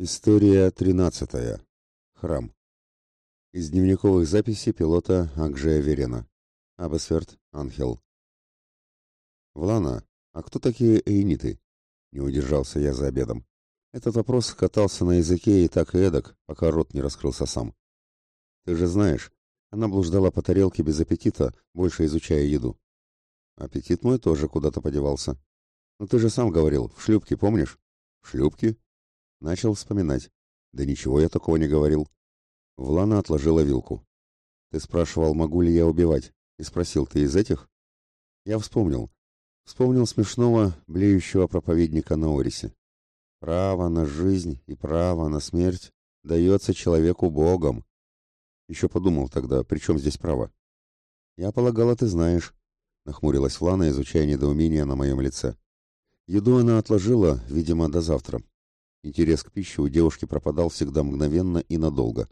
История тринадцатая. Храм. Из дневниковых записей пилота Акжея Верена. Абесверт, Анхел. Влана, а кто такие эйниты? Не удержался я за обедом. Этот вопрос катался на языке и так и эдак, пока рот не раскрылся сам. Ты же знаешь, она блуждала по тарелке без аппетита, больше изучая еду. Аппетит мой тоже куда-то подевался. Но ты же сам говорил, в шлюпке, помнишь? В шлюпке? Начал вспоминать. Да ничего я такого не говорил. Влана отложила вилку. Ты спрашивал, могу ли я убивать, и спросил, ты из этих? Я вспомнил. Вспомнил смешного, блеющего проповедника на Орисе. Право на жизнь и право на смерть дается человеку Богом. Еще подумал тогда, при чем здесь право? Я полагала, ты знаешь, нахмурилась Влана, изучая недоумение на моем лице. Еду она отложила, видимо, до завтра. Интерес к пище у девушки пропадал всегда мгновенно и надолго,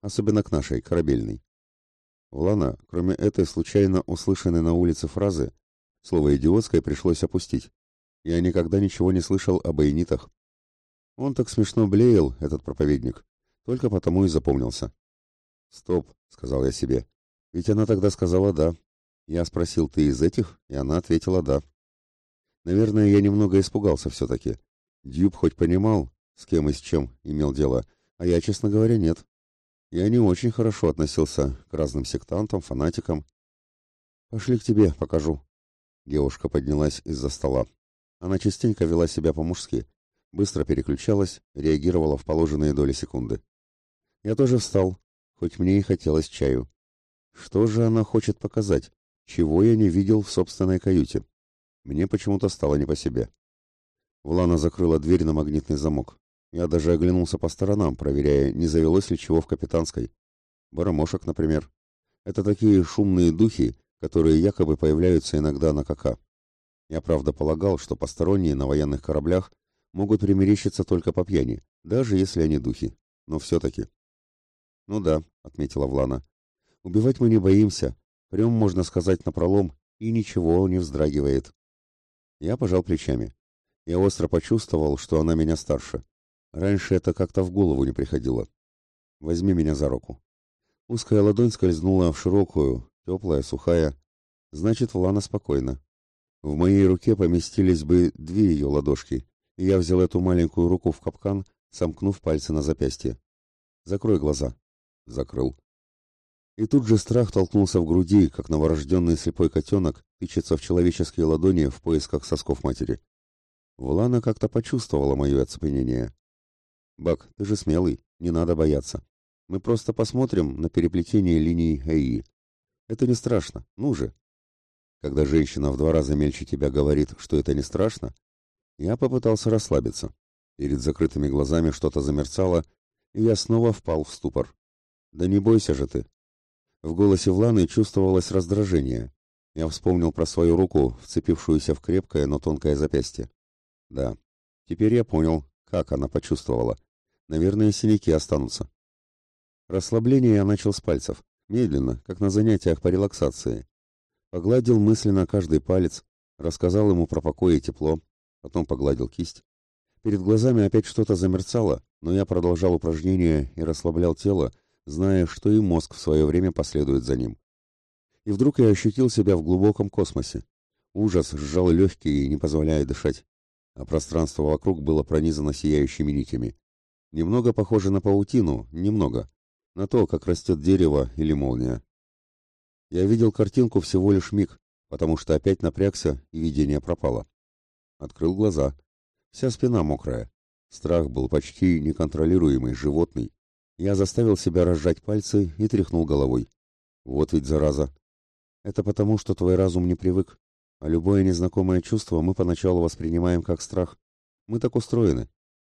особенно к нашей, корабельной. Влана, кроме этой случайно услышанной на улице фразы, слово идиотское пришлось опустить. Я никогда ничего не слышал об айнитах. Он так смешно блеял, этот проповедник, только потому и запомнился. «Стоп», — сказал я себе, — «ведь она тогда сказала «да». Я спросил, ты из этих?» И она ответила «да». Наверное, я немного испугался все-таки. Дьюб хоть понимал, с кем и с чем имел дело, а я, честно говоря, нет. Я не очень хорошо относился к разным сектантам, фанатикам. «Пошли к тебе, покажу». Девушка поднялась из-за стола. Она частенько вела себя по-мужски, быстро переключалась, реагировала в положенные доли секунды. Я тоже встал, хоть мне и хотелось чаю. Что же она хочет показать, чего я не видел в собственной каюте? Мне почему-то стало не по себе. Влана закрыла дверь на магнитный замок. Я даже оглянулся по сторонам, проверяя, не завелось ли чего в капитанской. Барамошек, например. Это такие шумные духи, которые якобы появляются иногда на КК. Я правда полагал, что посторонние на военных кораблях могут примерещиться только по пьяни, даже если они духи. Но все-таки. «Ну да», — отметила Влана. «Убивать мы не боимся. Прям, можно сказать, напролом, и ничего не вздрагивает. Я пожал плечами. Я остро почувствовал, что она меня старше. Раньше это как-то в голову не приходило. Возьми меня за руку. Узкая ладонь скользнула в широкую, теплая, сухая. Значит, Влана спокойна. В моей руке поместились бы две ее ладошки, и я взял эту маленькую руку в капкан, сомкнув пальцы на запястье. Закрой глаза. Закрыл. И тут же страх толкнулся в груди, как новорожденный слепой котенок тычется в человеческие ладони в поисках сосков матери. Влана как-то почувствовала мое оцепенение. «Бак, ты же смелый, не надо бояться. Мы просто посмотрим на переплетение линий АИ. Это не страшно, ну же». Когда женщина в два раза мельче тебя говорит, что это не страшно, я попытался расслабиться. Перед закрытыми глазами что-то замерцало, и я снова впал в ступор. «Да не бойся же ты, в голосе Вланы чувствовалось раздражение. Я вспомнил про свою руку, вцепившуюся в крепкое, но тонкое запястье. Да, теперь я понял, как она почувствовала. Наверное, синяки останутся. Расслабление я начал с пальцев, медленно, как на занятиях по релаксации. Погладил мысленно каждый палец, рассказал ему про покой и тепло, потом погладил кисть. Перед глазами опять что-то замерцало, но я продолжал упражнение и расслаблял тело, зная, что и мозг в свое время последует за ним. И вдруг я ощутил себя в глубоком космосе. Ужас сжал легкие, не позволяя дышать, а пространство вокруг было пронизано сияющими нитями. Немного похоже на паутину, немного. На то, как растет дерево или молния. Я видел картинку всего лишь миг, потому что опять напрягся, и видение пропало. Открыл глаза. Вся спина мокрая. Страх был почти неконтролируемый, животный. Я заставил себя разжать пальцы и тряхнул головой. Вот ведь зараза. Это потому, что твой разум не привык. А любое незнакомое чувство мы поначалу воспринимаем как страх. Мы так устроены.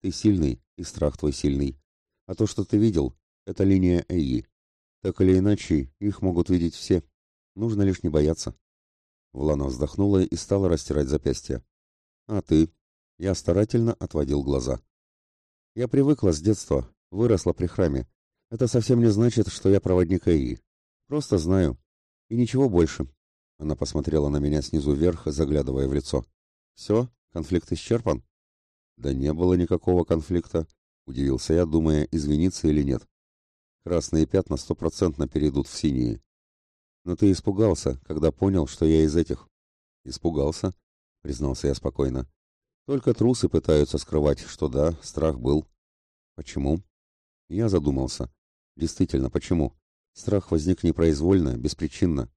Ты сильный, и страх твой сильный. А то, что ты видел, это линия Эйи. Так или иначе, их могут видеть все. Нужно лишь не бояться. Влана вздохнула и стала растирать запястья. А ты? Я старательно отводил глаза. Я привыкла с детства, Выросла при храме. Это совсем не значит, что я проводник АИ. Просто знаю. И ничего больше. Она посмотрела на меня снизу вверх, заглядывая в лицо. Все? Конфликт исчерпан? Да не было никакого конфликта. удивился я, думая, извиниться или нет. Красные пятна стопроцентно перейдут в синие. Но ты испугался, когда понял, что я из этих. Испугался, признался я спокойно. Только трусы пытаются скрывать, что да, страх был. Почему? Я задумался. Действительно, почему? Страх возник непроизвольно, беспричинно.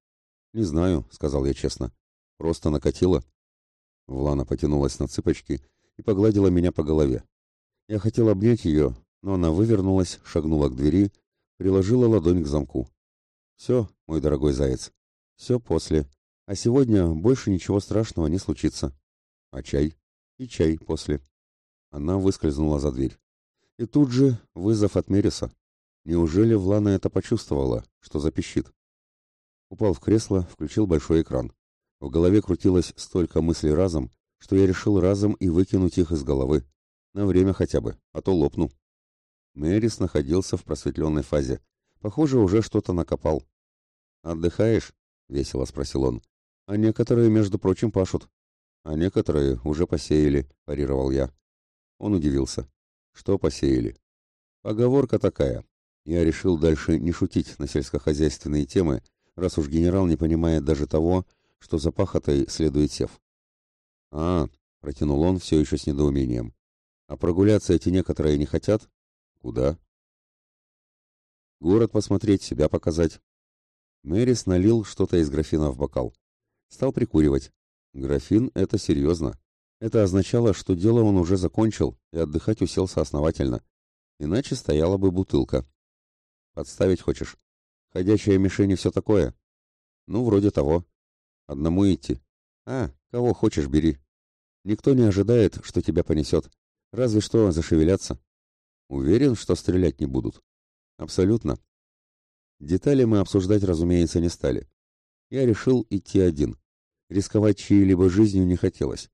Не знаю, сказал я честно. Просто накатило. Влана потянулась на цыпочки и погладила меня по голове. Я хотел обнять ее, но она вывернулась, шагнула к двери, приложила ладонь к замку. «Все, мой дорогой заяц, все после. А сегодня больше ничего страшного не случится. А чай? И чай после». Она выскользнула за дверь. И тут же вызов от Мериса. Неужели Влана это почувствовала, что запищит? Упал в кресло, включил большой экран. В голове крутилось столько мыслей разом, что я решил разом и выкинуть их из головы. На время хотя бы, а то лопну. Мэрис находился в просветленной фазе. Похоже, уже что-то накопал. «Отдыхаешь?» — весело спросил он. «А некоторые, между прочим, пашут. А некоторые уже посеяли», — парировал я. Он удивился. «Что посеяли?» «Поговорка такая. Я решил дальше не шутить на сельскохозяйственные темы, раз уж генерал не понимает даже того, что за пахотой следует сев. «А, — протянул он все еще с недоумением, — а прогуляться эти некоторые не хотят? Куда?» «Город посмотреть, себя показать». Мэрис налил что-то из графина в бокал. Стал прикуривать. Графин — это серьезно. Это означало, что дело он уже закончил и отдыхать уселся основательно. Иначе стояла бы бутылка. «Подставить хочешь? Ходячая мишень и все такое?» «Ну, вроде того. Одному идти. А, кого хочешь, бери. Никто не ожидает, что тебя понесет. Разве что зашевелятся. Уверен, что стрелять не будут. Абсолютно. Детали мы обсуждать, разумеется, не стали. Я решил идти один. Рисковать чьей-либо жизнью не хотелось.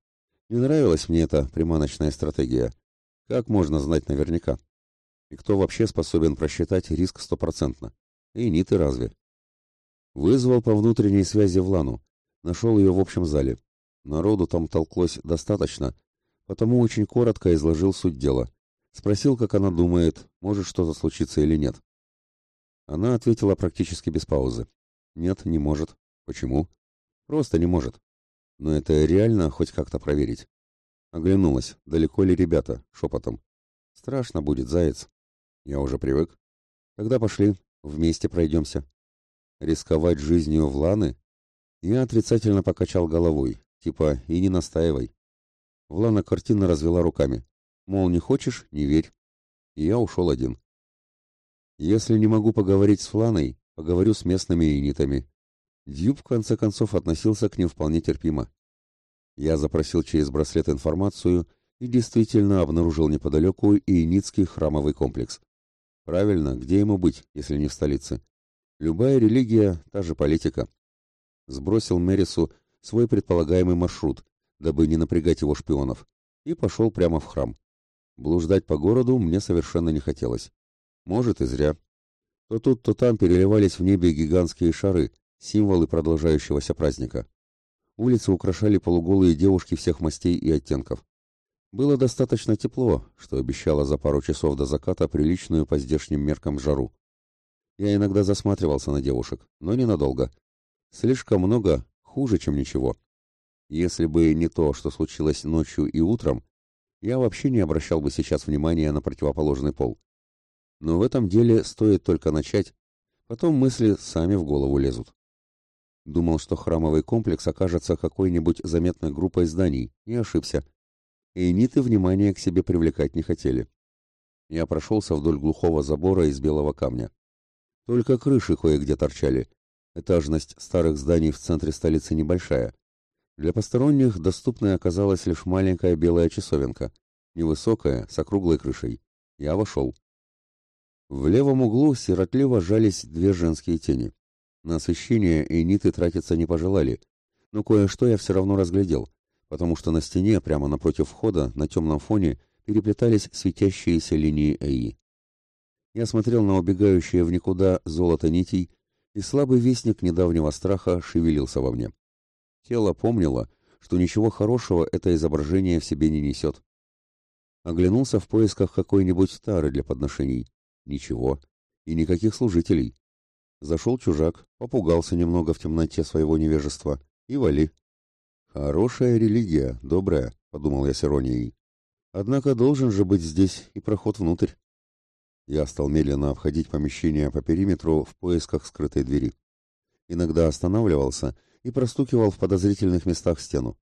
Не нравилась мне эта приманочная стратегия. Как можно знать наверняка? И кто вообще способен просчитать риск стопроцентно? И не ты разве? Вызвал по внутренней связи Влану. Нашел ее в общем зале. Народу там толклось достаточно, потому очень коротко изложил суть дела. Спросил, как она думает, может что-то случиться или нет. Она ответила практически без паузы. Нет, не может. Почему? Просто не может. Но это реально хоть как-то проверить. Оглянулась, далеко ли ребята, шепотом. Страшно будет, заяц. Я уже привык. Тогда пошли, вместе пройдемся. Рисковать жизнью Вланы я отрицательно покачал головой, типа «и не настаивай». Влана картинно развела руками. Мол, не хочешь — не верь. И я ушел один. Если не могу поговорить с Фланой, поговорю с местными инитами. Дьюб, в конце концов, относился к ним вполне терпимо. Я запросил через браслет информацию и действительно обнаружил неподалеку иеницкий храмовый комплекс. Правильно, где ему быть, если не в столице? Любая религия — та же политика сбросил Мэрису свой предполагаемый маршрут, дабы не напрягать его шпионов, и пошел прямо в храм. Блуждать по городу мне совершенно не хотелось. Может, и зря. То тут, то там переливались в небе гигантские шары, символы продолжающегося праздника. Улицы украшали полуголые девушки всех мастей и оттенков. Было достаточно тепло, что обещало за пару часов до заката приличную по здешним меркам жару. Я иногда засматривался на девушек, но ненадолго, Слишком много хуже, чем ничего. Если бы не то, что случилось ночью и утром, я вообще не обращал бы сейчас внимания на противоположный пол. Но в этом деле стоит только начать, потом мысли сами в голову лезут. Думал, что храмовый комплекс окажется какой-нибудь заметной группой зданий, и ошибся. Эйниты внимания к себе привлекать не хотели. Я прошелся вдоль глухого забора из белого камня. Только крыши кое-где торчали, Этажность старых зданий в центре столицы небольшая. Для посторонних доступной оказалась лишь маленькая белая часовенка, невысокая, с округлой крышей. Я вошел. В левом углу сиротливо жались две женские тени. На освещение эйниты тратиться не пожелали, но кое-что я все равно разглядел, потому что на стене, прямо напротив входа, на темном фоне, переплетались светящиеся линии Эи. Я смотрел на убегающее в никуда золото нитей и слабый вестник недавнего страха шевелился во мне. Тело помнило, что ничего хорошего это изображение в себе не несет. Оглянулся в поисках какой-нибудь тары для подношений. Ничего. И никаких служителей. Зашел чужак, попугался немного в темноте своего невежества и вали. Хорошая религия, добрая, подумал я с иронией. Однако должен же быть здесь и проход внутрь. Я стал медленно обходить помещение по периметру в поисках скрытой двери. Иногда останавливался и простукивал в подозрительных местах стену.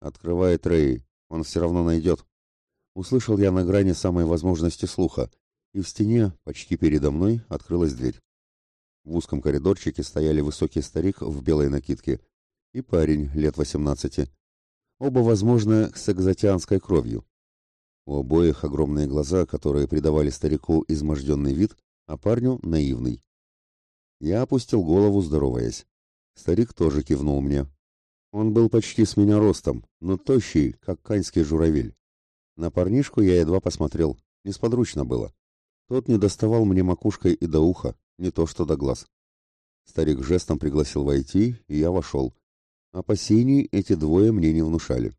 «Открывай, Трей, он все равно найдет». Услышал я на грани самой возможности слуха, и в стене, почти передо мной, открылась дверь. В узком коридорчике стояли высокий старик в белой накидке и парень лет восемнадцати. Оба, возможно, с экзотианской кровью. У обоих огромные глаза, которые придавали старику изможденный вид, а парню — наивный. Я опустил голову, здороваясь. Старик тоже кивнул мне. Он был почти с меня ростом, но тощий, как каньский журавель. На парнишку я едва посмотрел, несподручно было. Тот не доставал мне макушкой и до уха, не то что до глаз. Старик жестом пригласил войти, и я вошел. Опасений эти двое мне не внушали.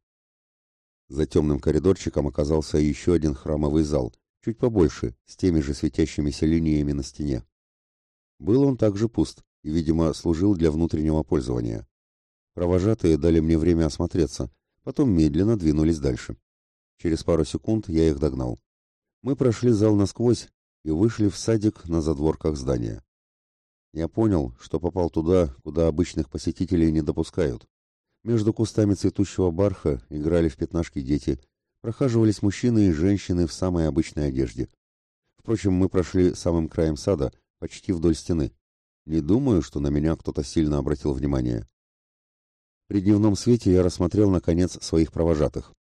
За темным коридорчиком оказался еще один храмовый зал, чуть побольше, с теми же светящимися линиями на стене. Был он также пуст и, видимо, служил для внутреннего пользования. Провожатые дали мне время осмотреться, потом медленно двинулись дальше. Через пару секунд я их догнал. Мы прошли зал насквозь и вышли в садик на задворках здания. Я понял, что попал туда, куда обычных посетителей не допускают. Между кустами цветущего барха играли в пятнашки дети, прохаживались мужчины и женщины в самой обычной одежде. Впрочем, мы прошли самым краем сада, почти вдоль стены. Не думаю, что на меня кто-то сильно обратил внимание. При дневном свете я рассмотрел, наконец, своих провожатых.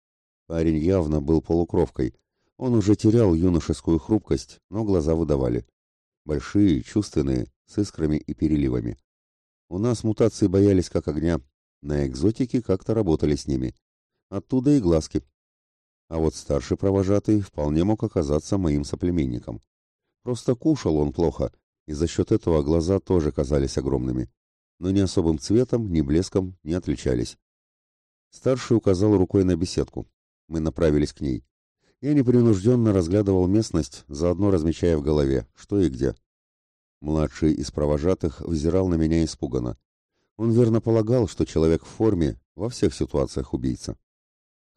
Парень явно был полукровкой, он уже терял юношескую хрупкость, но глаза выдавали. Большие, чувственные, с искрами и переливами. У нас мутации боялись как огня, на экзотике как-то работали с ними. Оттуда и глазки. А вот старший провожатый вполне мог оказаться моим соплеменником. Просто кушал он плохо, и за счет этого глаза тоже казались огромными. Но ни особым цветом, ни блеском не отличались. Старший указал рукой на беседку. Мы направились к ней. Я непринужденно разглядывал местность, заодно размечая в голове, что и где. Младший из провожатых взирал на меня испуганно. Он верно полагал, что человек в форме во всех ситуациях убийца.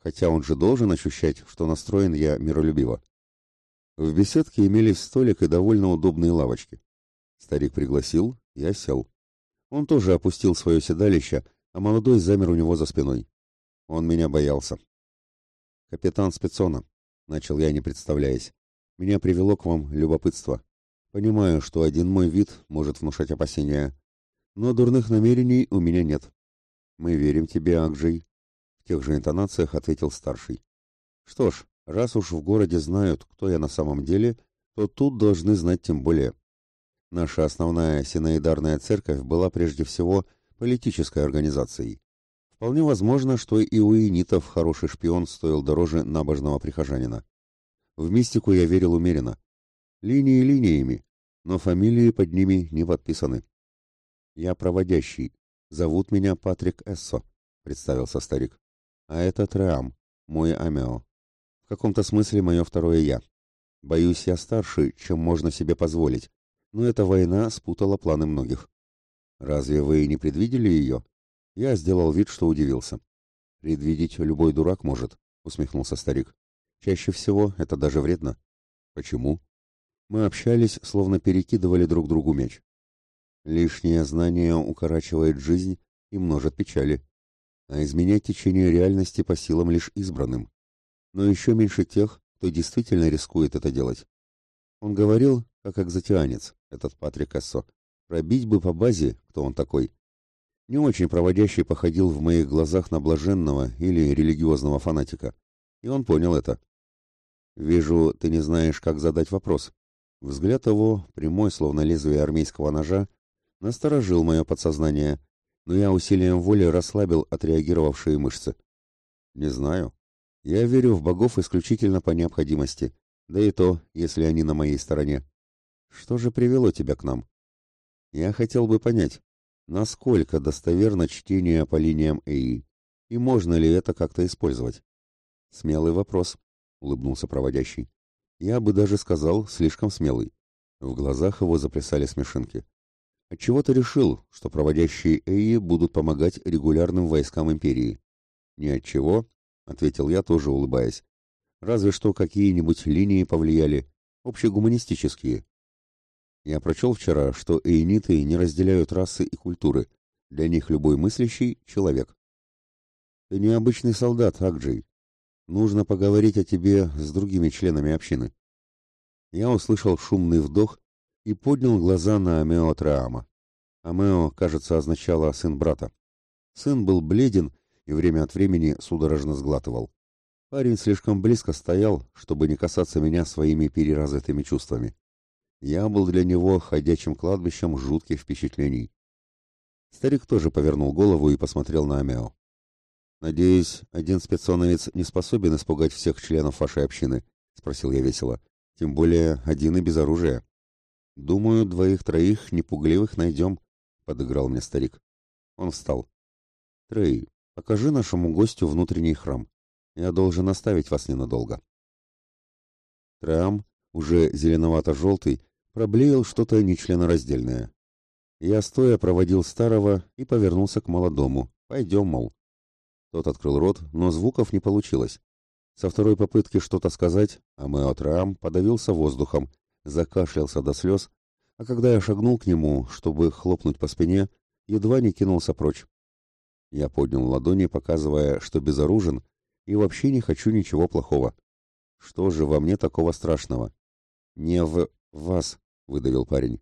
Хотя он же должен ощущать, что настроен я миролюбиво. В беседке имелись столик и довольно удобные лавочки. Старик пригласил, я сел. Он тоже опустил свое седалище, а молодой замер у него за спиной. Он меня боялся. «Капитан Спецона», начал я, не представляясь. Меня привело к вам любопытство. Понимаю, что один мой вид может внушать опасения, но дурных намерений у меня нет. Мы верим тебе, Акджей, в тех же интонациях ответил старший. Что ж, раз уж в городе знают, кто я на самом деле, то тут должны знать тем более. Наша основная синоидарная церковь была прежде всего политической организацией. Вполне возможно, что и у инитов хороший шпион стоил дороже набожного прихожанина. В мистику я верил умеренно. Линии линиями, но фамилии под ними не подписаны. Я проводящий. Зовут меня Патрик Эссо, представился старик. А это Треам, мой Амео. В каком-то смысле мое второе я. Боюсь, я старше, чем можно себе позволить, но эта война спутала планы многих. Разве вы не предвидели ее? Я сделал вид, что удивился. «Предвидеть любой дурак может», — усмехнулся старик. «Чаще всего это даже вредно». «Почему?» Мы общались, словно перекидывали друг другу мяч. Лишнее знание укорачивает жизнь и множит печали, а изменять течение реальности по силам лишь избранным. Но еще меньше тех, кто действительно рискует это делать. Он говорил, как экзотианец, этот Патрик Эссо. Пробить бы по базе, кто он такой, не очень проводящий походил в моих глазах на блаженного или религиозного фанатика. И он понял это. «Вижу, ты не знаешь, как задать вопрос». Взгляд его, прямой, словно лезвие армейского ножа, насторожил мое подсознание, но я усилием воли расслабил отреагировавшие мышцы. «Не знаю. Я верю в богов исключительно по необходимости, да и то, если они на моей стороне. Что же привело тебя к нам?» «Я хотел бы понять, Насколько достоверно чтение по линиям ЭИ? И можно ли это как-то использовать? Смелый вопрос. улыбнулся проводящий. Я бы даже сказал, слишком смелый. В глазах его заплясали смешинки. Отчего ты решил, что проводящие Эи будут помогать регулярным войскам империи? Ни от чего, ответил я, тоже улыбаясь. Разве что какие-нибудь линии повлияли, общегуманистические. Я прочел вчера, что эйниты не разделяют расы и культуры. Для них любой мыслящий — человек. Ты необычный солдат, Акджей. Нужно поговорить о тебе с другими членами общины. Я услышал шумный вдох и поднял глаза на Амео Траама. Амео, кажется, означало «сын брата». Сын был бледен и время от времени судорожно сглатывал. Парень слишком близко стоял, чтобы не касаться меня своими переразвитыми чувствами. Я был для него ходячим кладбищем жутких впечатлений. Старик тоже повернул голову и посмотрел на Амео. «Надеюсь, один спецоновец не способен испугать всех членов вашей общины?» — спросил я весело. «Тем более один и без оружия». «Думаю, двоих-троих непугливых найдем», — подыграл мне старик. Он встал. «Трей, покажи нашему гостю внутренний храм. Я должен оставить вас ненадолго». Трам, уже зеленовато-желтый, проблеял что-то нечленораздельное. Я стоя проводил старого и повернулся к молодому. «Пойдем, мол». Тот открыл рот, но звуков не получилось. Со второй попытки что-то сказать, а Меотраам подавился воздухом, закашлялся до слез, а когда я шагнул к нему, чтобы хлопнуть по спине, едва не кинулся прочь. Я поднял ладони, показывая, что безоружен и вообще не хочу ничего плохого. Что же во мне такого страшного? Не в вас, выдавил парень.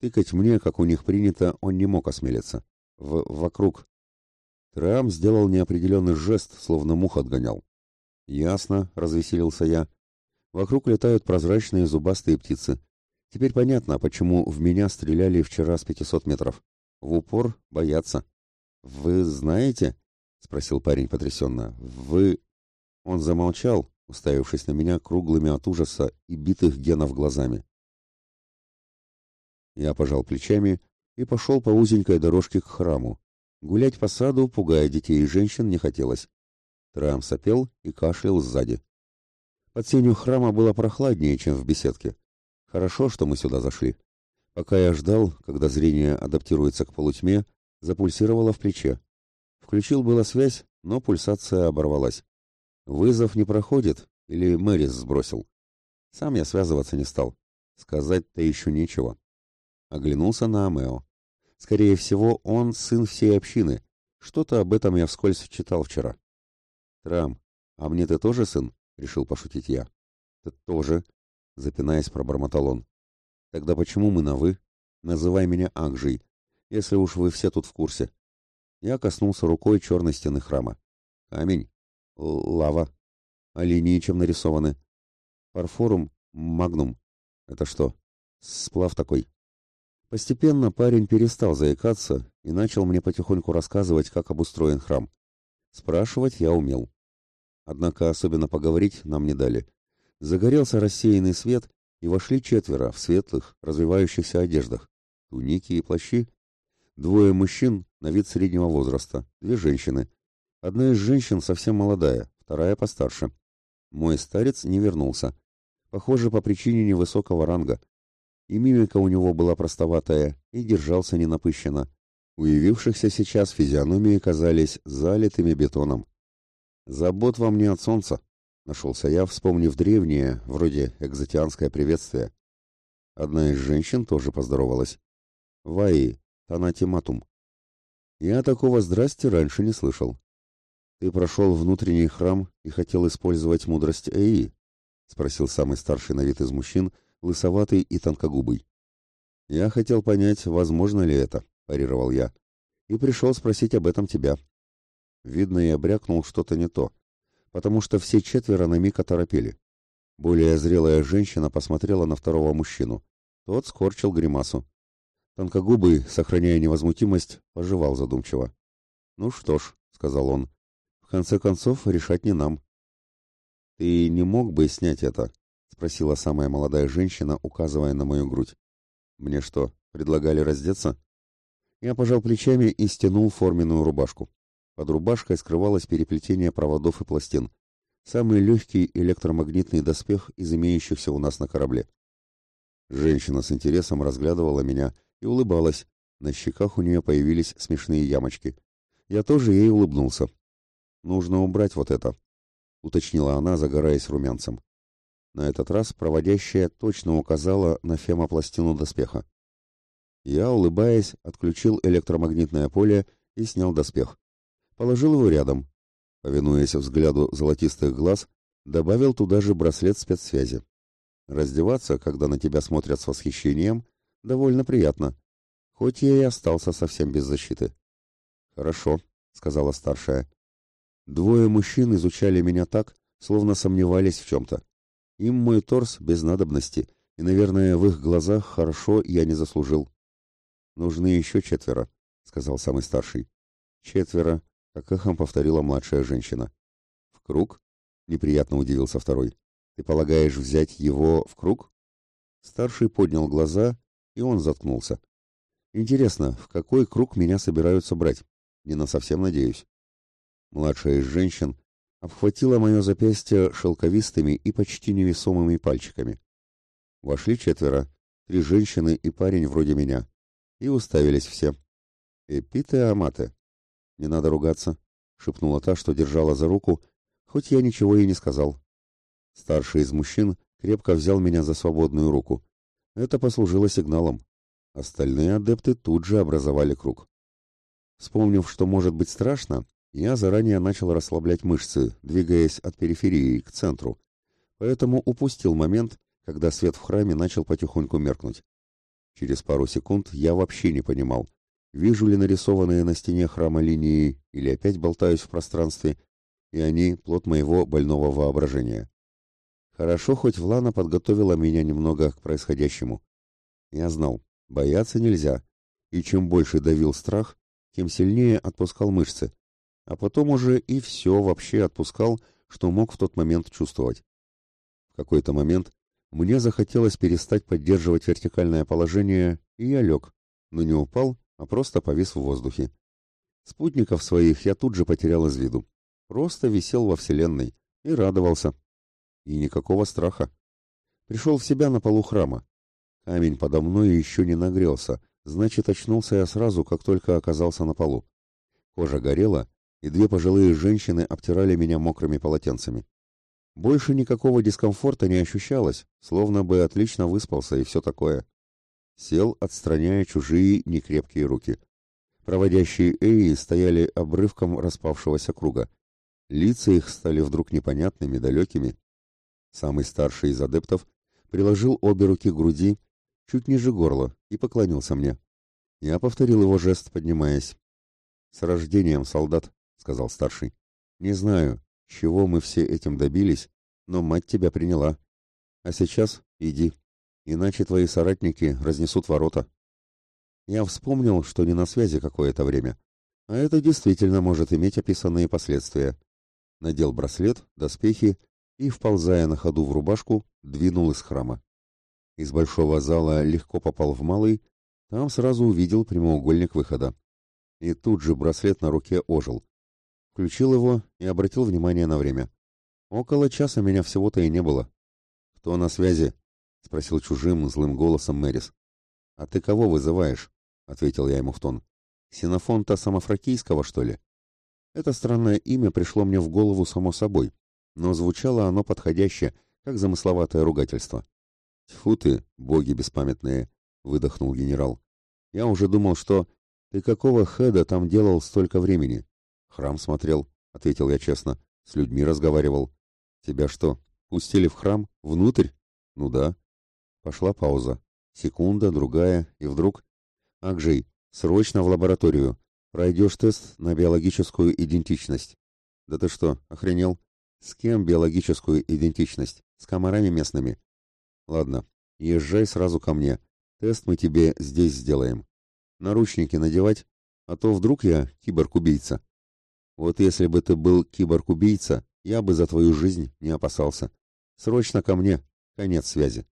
Тыкать мне, как у них принято, он не мог осмелиться. В вокруг. Трам сделал неопределенный жест, словно мух отгонял. Ясно, развеселился я. Вокруг летают прозрачные зубастые птицы. Теперь понятно, почему в меня стреляли вчера с пятисот метров. В упор боятся. Вы знаете? спросил парень потрясенно. Вы... Он замолчал, уставившись на меня круглыми от ужаса и битых генов глазами. Я пожал плечами и пошел по узенькой дорожке к храму. Гулять по саду, пугая детей и женщин, не хотелось. Трам сопел и кашлял сзади. Под сенью храма было прохладнее, чем в беседке. Хорошо, что мы сюда зашли. Пока я ждал, когда зрение адаптируется к полутьме, запульсировало в плече. Включил было связь, но пульсация оборвалась. Вызов не проходит, или Мэрис сбросил. Сам я связываться не стал. Сказать-то еще нечего. Оглянулся на Амео. Скорее всего, он сын всей общины. Что-то об этом я вскользь читал вчера. Трам, а мне ты тоже сын? Решил пошутить я. Ты тоже, запинаясь, пробормотал он. Тогда почему мы на «вы»? Называй меня Акжей, если уж вы все тут в курсе. Я коснулся рукой черной стены храма. Камень, лава, а линии чем нарисованы? Парфорум, магнум. Это что, сплав такой? Постепенно парень перестал заикаться и начал мне потихоньку рассказывать, как обустроен храм. Спрашивать я умел. Однако особенно поговорить нам не дали. Загорелся рассеянный свет, и вошли четверо в светлых, развивающихся одеждах, туники и плащи. Двое мужчин на вид среднего возраста, две женщины. Одна из женщин совсем молодая, вторая постарше. Мой старец не вернулся. Похоже, по причине невысокого ранга, и мимика у него была простоватая, и держался ненапыщенно. У явившихся сейчас физиономии казались залитыми бетоном. «Забот вам не от солнца», — нашелся я, вспомнив древнее, вроде экзотианское приветствие. Одна из женщин тоже поздоровалась. «Ваи, танатиматум». Я такого здрасти раньше не слышал. «Ты прошел внутренний храм и хотел использовать мудрость Эи?» — спросил самый старший на вид из мужчин — лысоватый и тонкогубый. «Я хотел понять, возможно ли это», — парировал я, — «и пришел спросить об этом тебя». Видно, я брякнул что-то не то, потому что все четверо на миг оторопели. Более зрелая женщина посмотрела на второго мужчину. Тот скорчил гримасу. Тонкогубый, сохраняя невозмутимость, пожевал задумчиво. «Ну что ж», — сказал он, — «в конце концов решать не нам». «Ты не мог бы снять это?» Спросила самая молодая женщина, указывая на мою грудь. Мне что, предлагали раздеться? Я пожал плечами и стянул форменную рубашку. Под рубашкой скрывалось переплетение проводов и пластин. самый легкий электромагнитный доспех из имеющихся у нас на корабле. Женщина с интересом разглядывала меня и улыбалась. На щеках у нее появились смешные ямочки. Я тоже ей улыбнулся. «Нужно убрать вот это», — уточнила она, загораясь румянцем. На этот раз проводящая точно указала на фемопластину доспеха. Я, улыбаясь, отключил электромагнитное поле и снял доспех. Положил его рядом. Повинуясь взгляду золотистых глаз, добавил туда же браслет спецсвязи. Раздеваться, когда на тебя смотрят с восхищением, довольно приятно, хоть я и остался совсем без защиты. «Хорошо», — сказала старшая. Двое мужчин изучали меня так, словно сомневались в чем-то. Им мой торс без надобности, и, наверное, в их глазах хорошо я не заслужил. «Нужны еще четверо», — сказал самый старший. «Четверо», — как эхом повторила младшая женщина. «В круг?» — неприятно удивился второй. «Ты полагаешь взять его в круг?» Старший поднял глаза, и он заткнулся. «Интересно, в какой круг меня собираются брать? Не на совсем надеюсь». Младшая из женщин обхватила мое запястье шелковистыми и почти невесомыми пальчиками. Вошли четверо, три женщины и парень вроде меня и уставились все. «Эпиты аматы». «Не надо ругаться», — шепнула та, что держала за руку, хоть я ничего и не сказал. Старший из мужчин крепко взял меня за свободную руку. Это послужило сигналом. Остальные адепты тут же образовали круг. Вспомнив, что может быть страшно, я заранее начал расслаблять мышцы, двигаясь от периферии к центру, поэтому упустил момент, когда свет в храме начал потихоньку меркнуть. Через пару секунд я вообще не понимал, вижу ли нарисованные на стене храма линии или опять болтаюсь в пространстве, и они плод моего больного воображения. Хорошо, хоть Влана подготовила меня немного к происходящему. Я знал, бояться нельзя, и чем больше давил страх, тем сильнее отпускал мышцы, а потом уже и все вообще отпускал, что мог в тот момент чувствовать. В какой-то момент мне захотелось перестать поддерживать вертикальное положение, и я лег, но не упал, а просто повис в воздухе. Спутников своих я тут же потерял из виду. Просто висел во Вселенной и радовался. И никакого страха. Пришел в себя на полу храма. Камень подо мной еще не нагрелся, значит, очнулся я сразу, как только оказался на полу. Кожа горела, и две пожилые женщины обтирали меня мокрыми полотенцами. Больше никакого дискомфорта не ощущалось, словно бы отлично выспался и все такое. Сел, отстраняя чужие некрепкие руки. Проводящие Эи стояли обрывком распавшегося круга. Лица их стали вдруг непонятными, далекими. Самый старший из адептов приложил обе руки к груди, чуть ниже горла, и поклонился мне. Я повторил его жест, поднимаясь. «С рождением, солдат», — сказал старший. «Не знаю, чего мы все этим добились, но мать тебя приняла. А сейчас иди, иначе твои соратники разнесут ворота. Я вспомнил, что не на связи какое-то время, а это действительно может иметь описанные последствия. Надел браслет, доспехи и, вползая на ходу в рубашку, двинул из храма. Из большого зала легко попал в малый, там сразу увидел прямоугольник выхода. И тут же браслет на руке ожил включил его и обратил внимание на время. Около часа меня всего-то и не было. «Кто на связи?» — спросил чужим злым голосом Мэрис. «А ты кого вызываешь?» — ответил я ему в тон. «Ксенофонта Самофракийского, что ли?» Это странное имя пришло мне в голову само собой, но звучало оно подходяще, как замысловатое ругательство. «Тьфу ты, боги беспамятные!» — выдохнул генерал. «Я уже думал, что... Ты какого хеда там делал столько времени? Храм смотрел, ответил я честно. С людьми разговаривал. Тебя что, пустили в храм? Внутрь? Ну да. Пошла пауза. Секунда, другая, и вдруг... Акжей, срочно в лабораторию. Пройдешь тест на биологическую идентичность. Да ты что, охренел? С кем биологическую идентичность? С комарами местными? Ладно, езжай сразу ко мне. Тест мы тебе здесь сделаем. Наручники надевать, а то вдруг я киборг-убийца. Вот если бы ты был киборг-убийца, я бы за твою жизнь не опасался. Срочно ко мне. Конец связи.